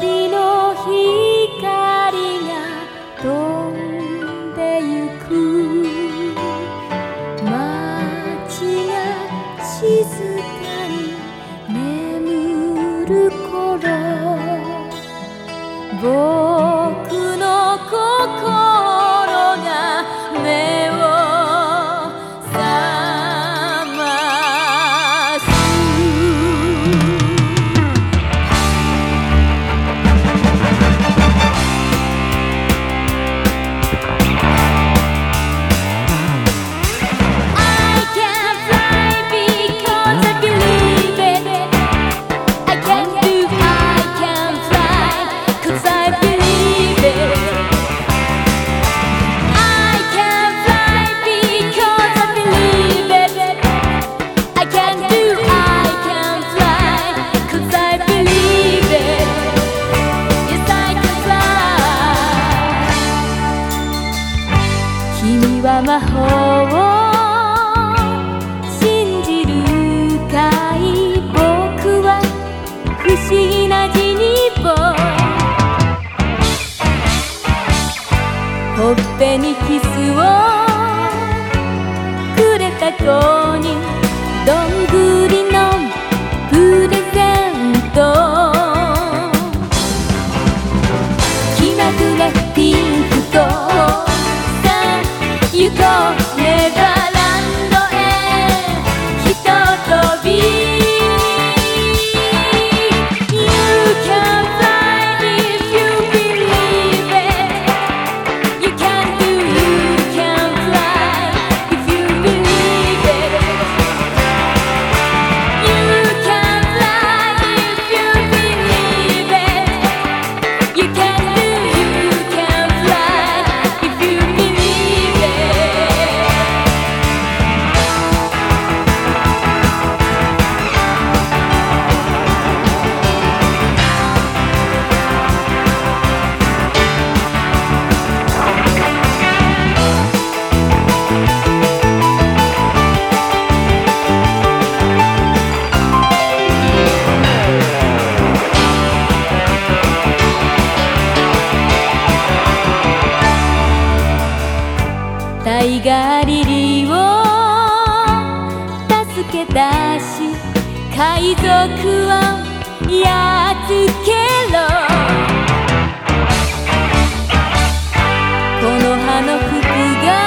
りの光が飛んでゆく。街が魔法を信じるかい僕は不思議なジニポほっぺにキスをくれた子にどんなかけ出し海賊をやっつけろ。この葉の服が